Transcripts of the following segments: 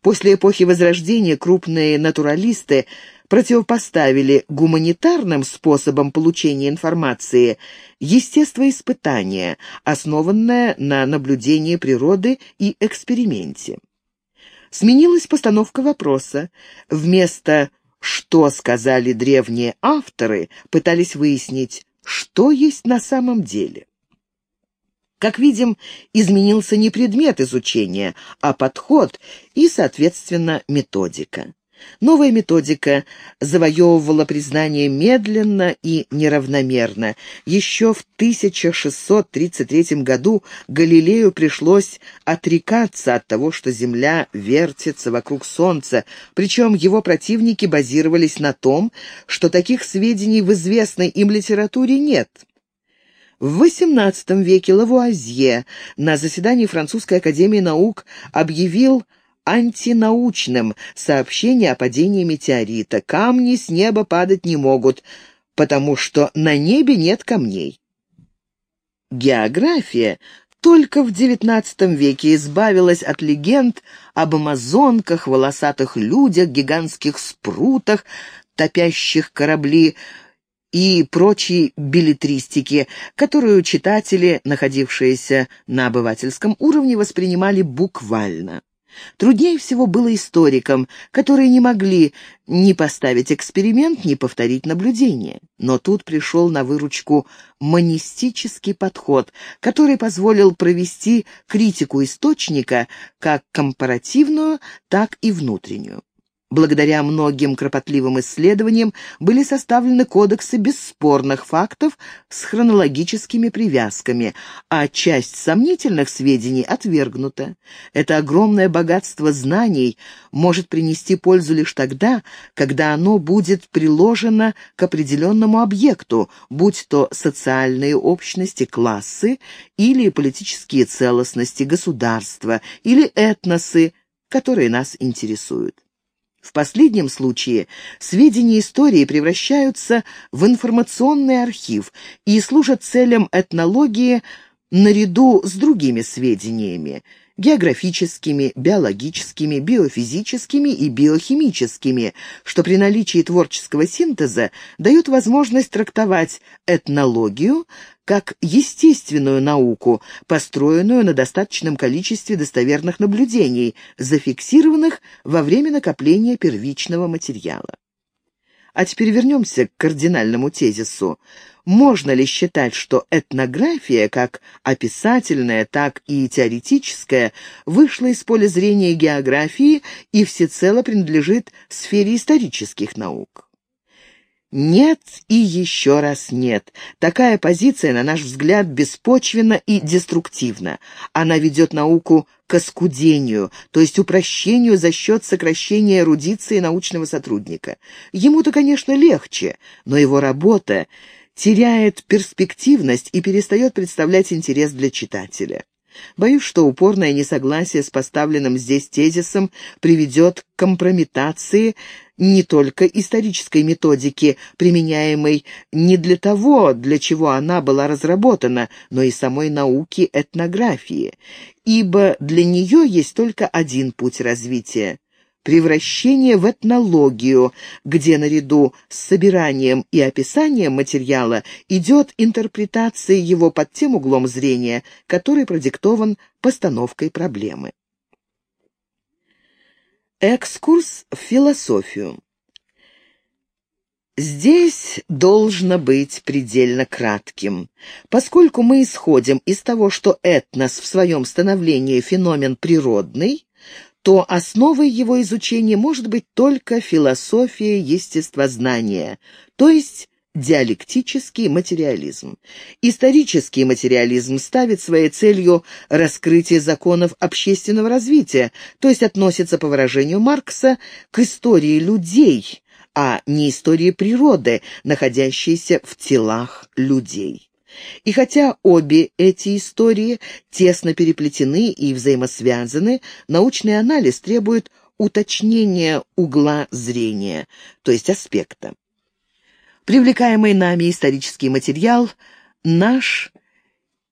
После эпохи Возрождения крупные натуралисты противопоставили гуманитарным способам получения информации естествоиспытание, основанное на наблюдении природы и эксперименте. Сменилась постановка вопроса. Вместо «что сказали древние авторы» пытались выяснить, что есть на самом деле. Как видим, изменился не предмет изучения, а подход и, соответственно, методика. Новая методика завоевывала признание медленно и неравномерно. Еще в 1633 году Галилею пришлось отрекаться от того, что Земля вертится вокруг Солнца, причем его противники базировались на том, что таких сведений в известной им литературе нет. В XVIII веке Лавуазье на заседании Французской академии наук объявил антинаучным сообщение о падении метеорита. Камни с неба падать не могут, потому что на небе нет камней. География только в XIX веке избавилась от легенд об амазонках, волосатых людях, гигантских спрутах, топящих корабли и прочей билетристики, которую читатели, находившиеся на обывательском уровне, воспринимали буквально. Труднее всего было историкам, которые не могли ни поставить эксперимент, ни повторить наблюдение. Но тут пришел на выручку монистический подход, который позволил провести критику источника как компаративную, так и внутреннюю. Благодаря многим кропотливым исследованиям были составлены кодексы бесспорных фактов с хронологическими привязками, а часть сомнительных сведений отвергнута. Это огромное богатство знаний может принести пользу лишь тогда, когда оно будет приложено к определенному объекту, будь то социальные общности, классы или политические целостности государства или этносы, которые нас интересуют. В последнем случае сведения истории превращаются в информационный архив и служат целям этнологии наряду с другими сведениями – географическими, биологическими, биофизическими и биохимическими, что при наличии творческого синтеза дает возможность трактовать этнологию как естественную науку, построенную на достаточном количестве достоверных наблюдений, зафиксированных во время накопления первичного материала. А теперь вернемся к кардинальному тезису. Можно ли считать, что этнография, как описательная, так и теоретическая, вышла из поля зрения географии и всецело принадлежит сфере исторических наук? Нет и еще раз нет. Такая позиция, на наш взгляд, беспочвенна и деструктивна. Она ведет науку к оскудению, то есть упрощению за счет сокращения эрудиции научного сотрудника. Ему-то, конечно, легче, но его работа теряет перспективность и перестает представлять интерес для читателя. Боюсь, что упорное несогласие с поставленным здесь тезисом приведет к компрометации не только исторической методики, применяемой не для того, для чего она была разработана, но и самой науки этнографии, ибо для нее есть только один путь развития превращение в этнологию, где наряду с собиранием и описанием материала идет интерпретация его под тем углом зрения, который продиктован постановкой проблемы. Экскурс в философию. Здесь должно быть предельно кратким. Поскольку мы исходим из того, что этнос в своем становлении феномен природный, то основой его изучения может быть только философия естествознания, то есть диалектический материализм. Исторический материализм ставит своей целью раскрытие законов общественного развития, то есть относится, по выражению Маркса, к истории людей, а не истории природы, находящейся в телах людей. И хотя обе эти истории тесно переплетены и взаимосвязаны, научный анализ требует уточнения угла зрения, то есть аспекта. Привлекаемый нами исторический материал – наш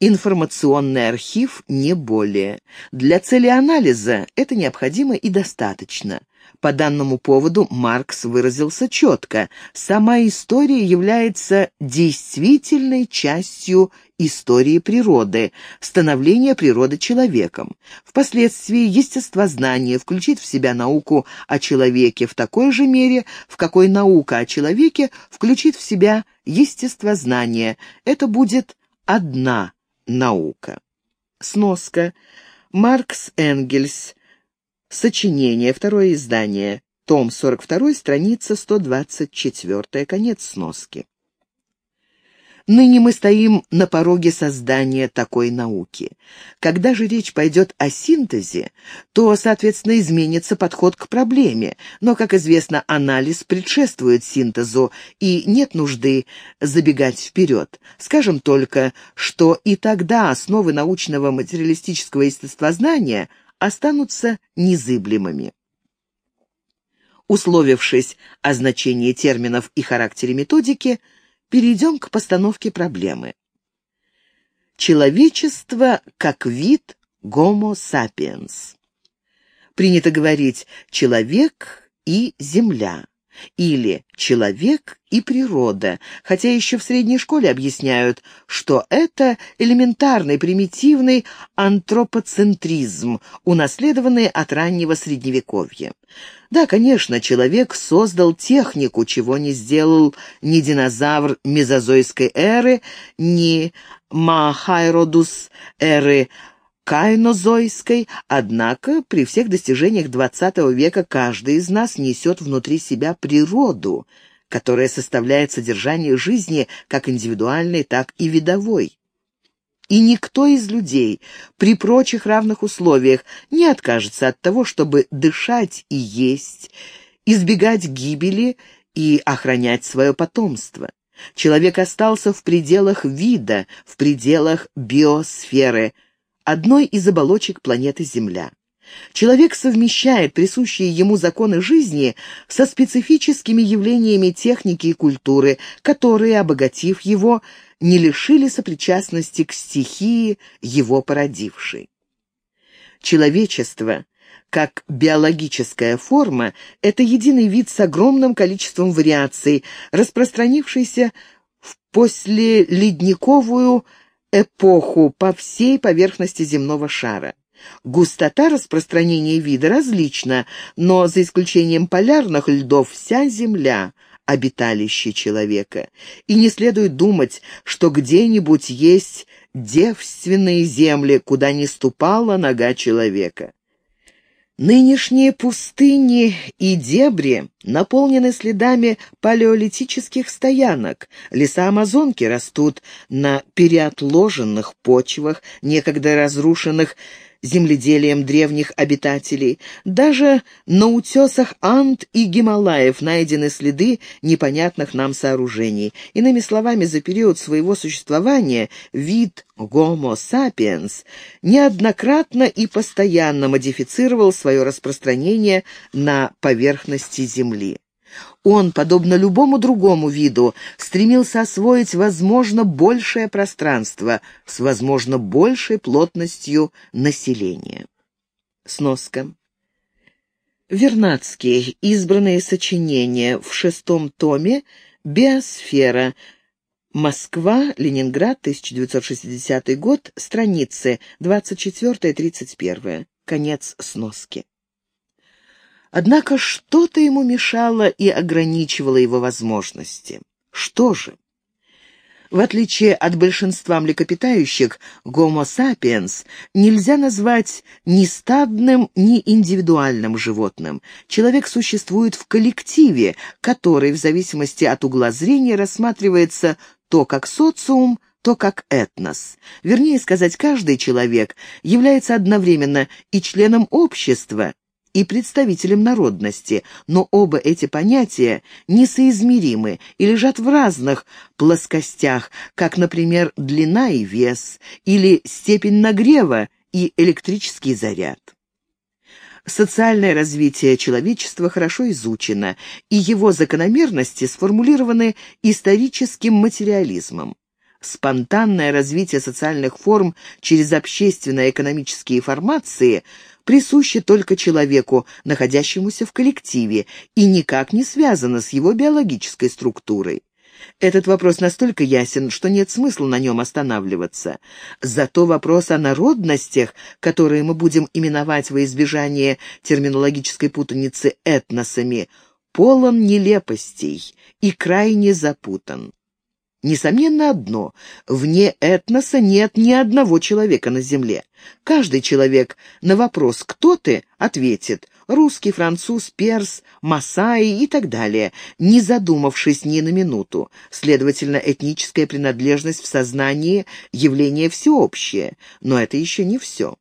информационный архив не более. Для цели анализа это необходимо и достаточно. По данному поводу Маркс выразился четко. Сама история является действительной частью истории природы, становления природы человеком. Впоследствии естествознание включит в себя науку о человеке в такой же мере, в какой наука о человеке включит в себя естествознание. Это будет одна наука. Сноска. Маркс Энгельс. Сочинение. Второе издание. Том 42, страница 124. Конец сноски. Ныне мы стоим на пороге создания такой науки. Когда же речь пойдет о синтезе, то, соответственно, изменится подход к проблеме, но, как известно, анализ предшествует синтезу, и нет нужды забегать вперед. Скажем только, что и тогда основы научного материалистического естествознания останутся незыблемыми. Условившись о значении терминов и характере методики – перейдем к постановке проблемы. Человечество как вид Homo sapiens. Принято говорить «человек и земля» или «человек и природа», хотя еще в средней школе объясняют, что это элементарный примитивный антропоцентризм, унаследованный от раннего Средневековья. Да, конечно, человек создал технику, чего не сделал ни динозавр мезозойской эры, ни Махайродус эры кайнозойской, однако при всех достижениях XX века каждый из нас несет внутри себя природу, которая составляет содержание жизни как индивидуальной, так и видовой. И никто из людей при прочих равных условиях не откажется от того, чтобы дышать и есть, избегать гибели и охранять свое потомство. Человек остался в пределах вида, в пределах биосферы – одной из оболочек планеты Земля. Человек совмещает присущие ему законы жизни со специфическими явлениями техники и культуры, которые, обогатив его, не лишили сопричастности к стихии, его породившей. Человечество, как биологическая форма, это единый вид с огромным количеством вариаций, распространившийся в послеледниковую эпоху по всей поверхности земного шара. Густота распространения вида различна, но за исключением полярных льдов вся Земля — обиталище человека. И не следует думать, что где-нибудь есть девственные земли, куда не ступала нога человека. Нынешние пустыни и дебри наполнены следами палеолитических стоянок. Леса Амазонки растут на переотложенных почвах, некогда разрушенных земледелием древних обитателей. Даже на утесах Анд и Гималаев найдены следы непонятных нам сооружений. Иными словами, за период своего существования вид Homo sapiens неоднократно и постоянно модифицировал свое распространение на поверхности Земли. Он, подобно любому другому виду, стремился освоить, возможно, большее пространство с, возможно, большей плотностью населения. Сноска. Вернадский. Избранные сочинения в шестом томе «Биосфера». Москва, Ленинград, 1960 год, страницы 24-31. Конец сноски. Однако что-то ему мешало и ограничивало его возможности. Что же? В отличие от большинства млекопитающих, Homo sapiens нельзя назвать ни стадным, ни индивидуальным животным. Человек существует в коллективе, который в зависимости от угла зрения рассматривается то как социум, то как этнос. Вернее сказать, каждый человек является одновременно и членом общества, и представителем народности, но оба эти понятия несоизмеримы и лежат в разных плоскостях, как, например, длина и вес, или степень нагрева и электрический заряд. Социальное развитие человечества хорошо изучено, и его закономерности сформулированы историческим материализмом. Спонтанное развитие социальных форм через общественно-экономические формации присуще только человеку, находящемуся в коллективе, и никак не связано с его биологической структурой. Этот вопрос настолько ясен, что нет смысла на нем останавливаться. Зато вопрос о народностях, которые мы будем именовать во избежание терминологической путаницы этносами, полон нелепостей и крайне запутан. Несомненно одно — вне этноса нет ни одного человека на земле. Каждый человек на вопрос «Кто ты?» ответит русский, француз, перс, масаи и так далее, не задумавшись ни на минуту. Следовательно, этническая принадлежность в сознании – явление всеобщее, но это еще не все.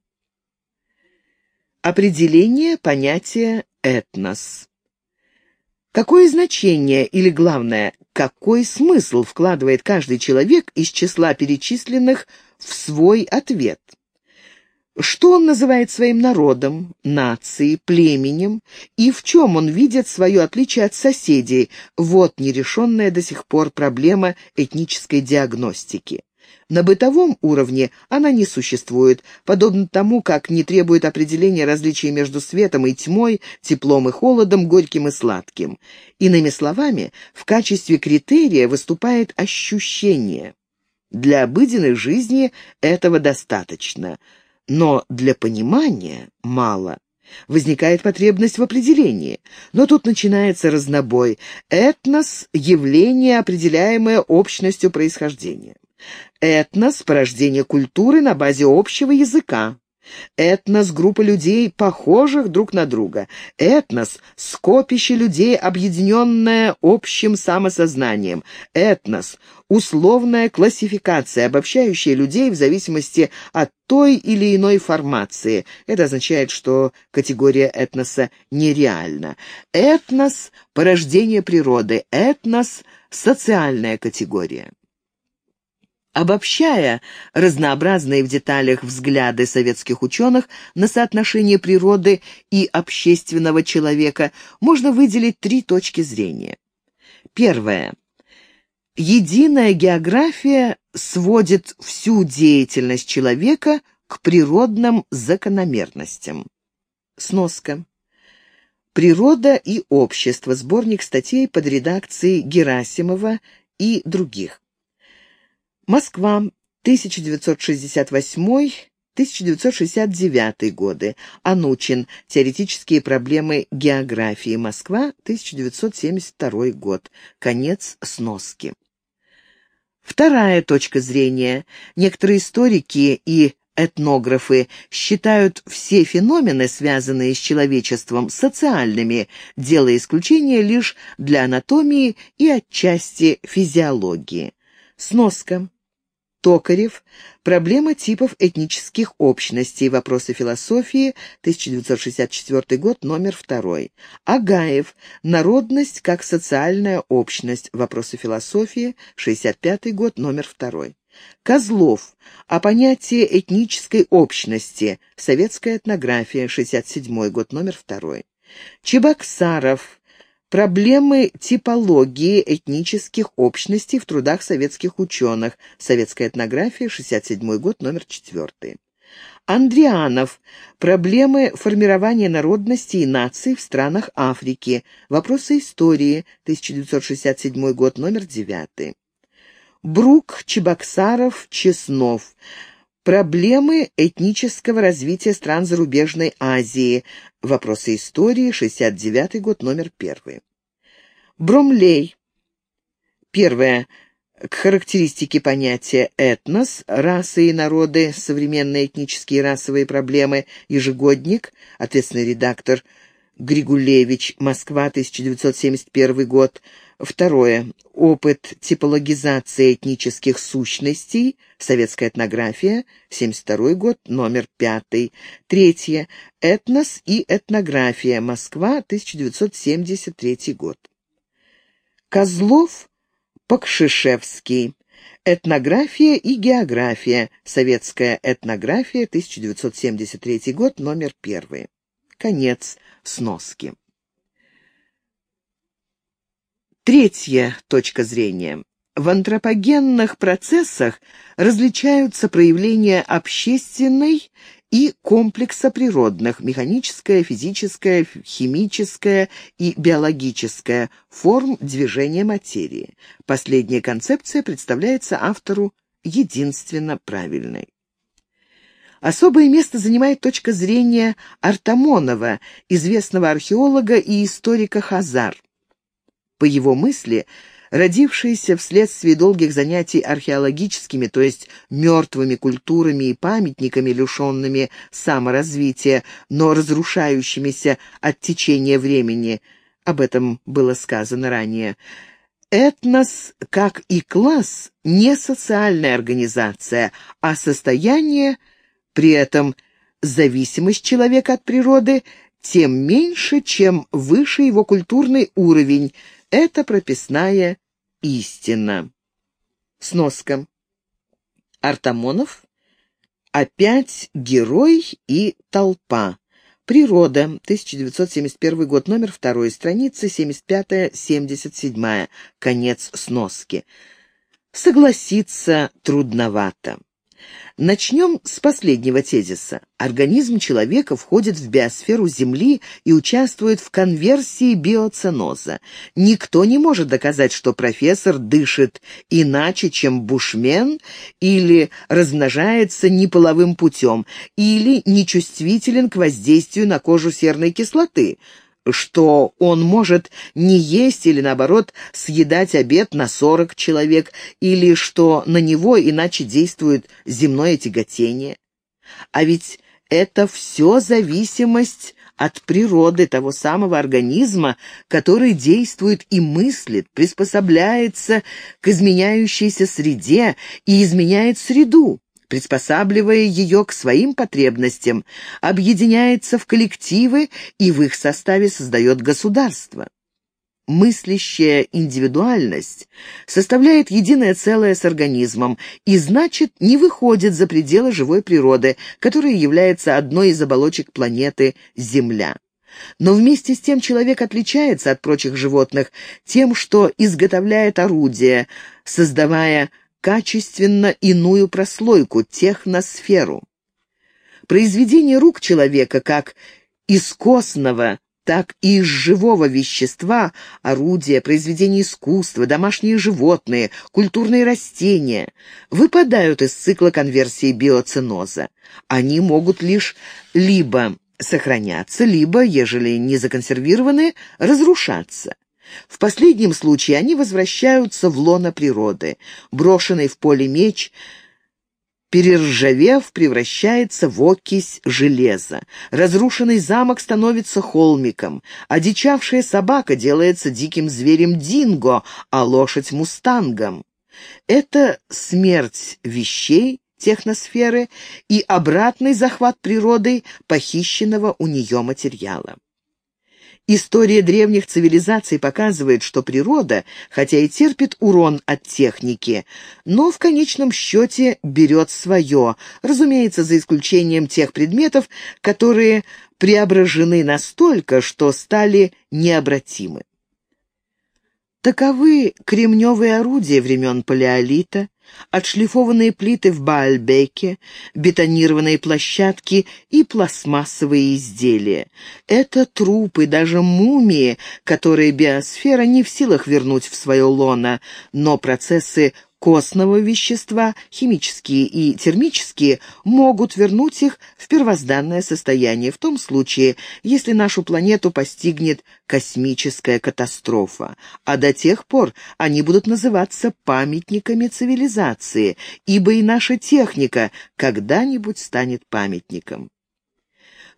Определение понятия «этнос». Какое значение или, главное, какой смысл вкладывает каждый человек из числа перечисленных в свой ответ? Что он называет своим народом, нацией, племенем, и в чем он видит свое отличие от соседей, вот нерешенная до сих пор проблема этнической диагностики. На бытовом уровне она не существует, подобно тому, как не требует определения различий между светом и тьмой, теплом и холодом, горьким и сладким. Иными словами, в качестве критерия выступает ощущение. Для обыденной жизни этого достаточно – но для понимания мало. Возникает потребность в определении, но тут начинается разнобой. Этнос — явление, определяемое общностью происхождения. Этнос — порождение культуры на базе общего языка. Этнос — группа людей, похожих друг на друга. Этнос — скопище людей, объединенное общим самосознанием. Этнос — условная классификация, обобщающая людей в зависимости от той или иной формации. Это означает, что категория этноса нереальна. Этнос — порождение природы. Этнос — социальная категория. Обобщая разнообразные в деталях взгляды советских ученых на соотношение природы и общественного человека, можно выделить три точки зрения. Первое. Единая география сводит всю деятельность человека к природным закономерностям. Сноска. «Природа и общество» – сборник статей под редакцией Герасимова и других. Москва, 1968-1969 годы. Анучин. Теоретические проблемы географии. Москва, 1972 год. Конец сноски. Вторая точка зрения. Некоторые историки и этнографы считают все феномены, связанные с человечеством, социальными, делая исключение лишь для анатомии и отчасти физиологии. Сноска. Токарев. Проблема типов этнических общностей. Вопросы философии. 1964 год. Номер 2. Агаев. Народность как социальная общность. Вопросы философии. 65 год. Номер 2. Козлов. О понятии этнической общности. Советская этнография. 67 год. Номер 2. Чебоксаров. Проблемы типологии этнических общностей в трудах советских ученых. Советская этнография, 67 год, номер 4. Андрианов. Проблемы формирования народностей и наций в странах Африки. Вопросы истории. 1967 год, номер 9. Брук, Чебоксаров, Чеснов. Проблемы этнического развития стран зарубежной Азии. Вопросы истории, 69 год, номер 1. Бромлей. Первое. К характеристике понятия «этнос», расы и народы, современные этнические и расовые проблемы, ежегодник, ответственный редактор Григулевич, Москва, 1971 год, Второе. Опыт типологизации этнических сущностей. Советская этнография. 72 год. Номер 5. Третье. Этнос и этнография. Москва. 1973 год. Козлов. Покшишевский. Этнография и география. Советская этнография. 1973 год. Номер 1. Конец сноски. Третья точка зрения. В антропогенных процессах различаются проявления общественной и комплекса природных, механическое, физическое, химическое и биологическое форм движения материи. Последняя концепция представляется автору единственно правильной. Особое место занимает точка зрения Артамонова, известного археолога и историка Хазар. По его мысли – родившиеся вследствие долгих занятий археологическими, то есть мертвыми культурами и памятниками, лишенными саморазвития, но разрушающимися от течения времени. Об этом было сказано ранее. Этнос, как и класс, не социальная организация, а состояние, при этом зависимость человека от природы, тем меньше, чем выше его культурный уровень – это прописная истина. Сноска. Артамонов. Опять герой и толпа. Природа. 1971 год. Номер 2. Страница 75-77. Конец сноски. Согласиться трудновато. Начнем с последнего тезиса. Организм человека входит в биосферу Земли и участвует в конверсии биоценоза. Никто не может доказать, что профессор дышит иначе, чем бушмен, или размножается неполовым путем, или нечувствителен к воздействию на кожу серной кислоты – что он может не есть или, наоборот, съедать обед на сорок человек, или что на него иначе действует земное тяготение. А ведь это все зависимость от природы того самого организма, который действует и мыслит, приспособляется к изменяющейся среде и изменяет среду приспосабливая ее к своим потребностям, объединяется в коллективы и в их составе создает государство. Мыслящая индивидуальность составляет единое целое с организмом и, значит, не выходит за пределы живой природы, которая является одной из оболочек планеты Земля. Но вместе с тем человек отличается от прочих животных тем, что изготовляет орудия, создавая качественно иную прослойку, техносферу. Произведение рук человека как из костного, так и из живого вещества, орудия, произведения искусства, домашние животные, культурные растения выпадают из цикла конверсии биоценоза. Они могут лишь либо сохраняться, либо, ежели не законсервированы, разрушаться. В последнем случае они возвращаются в лоно природы. Брошенный в поле меч, перержавев, превращается в окись железа. Разрушенный замок становится холмиком. Одичавшая собака делается диким зверем динго, а лошадь — мустангом. Это смерть вещей, техносферы и обратный захват природой похищенного у нее материала. История древних цивилизаций показывает, что природа, хотя и терпит урон от техники, но в конечном счете берет свое, разумеется, за исключением тех предметов, которые преображены настолько, что стали необратимы. Таковы кремневые орудия времен Палеолита, отшлифованные плиты в Баальбеке, бетонированные площадки и пластмассовые изделия. Это трупы, даже мумии, которые биосфера не в силах вернуть в свое лоно, но процессы костного вещества, химические и термические, могут вернуть их в первозданное состояние в том случае, если нашу планету постигнет космическая катастрофа. А до тех пор они будут называться памятниками цивилизации, ибо и наша техника когда-нибудь станет памятником.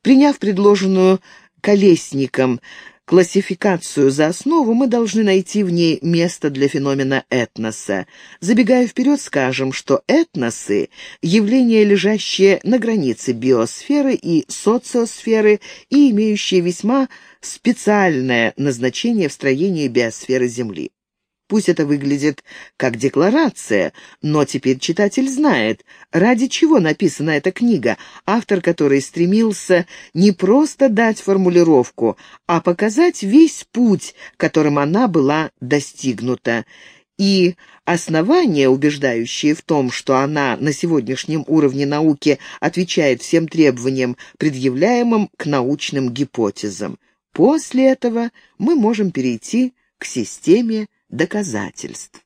Приняв предложенную колесником классификацию за основу, мы должны найти в ней место для феномена этноса. Забегая вперед, скажем, что этносы – явления, лежащие на границе биосферы и социосферы и имеющие весьма специальное назначение в строении биосферы Земли. Пусть это выглядит как декларация, но теперь читатель знает, ради чего написана эта книга, автор которой стремился не просто дать формулировку, а показать весь путь, которым она была достигнута, и основания, убеждающие в том, что она на сегодняшнем уровне науки отвечает всем требованиям, предъявляемым к научным гипотезам. После этого мы можем перейти к системе доказательств.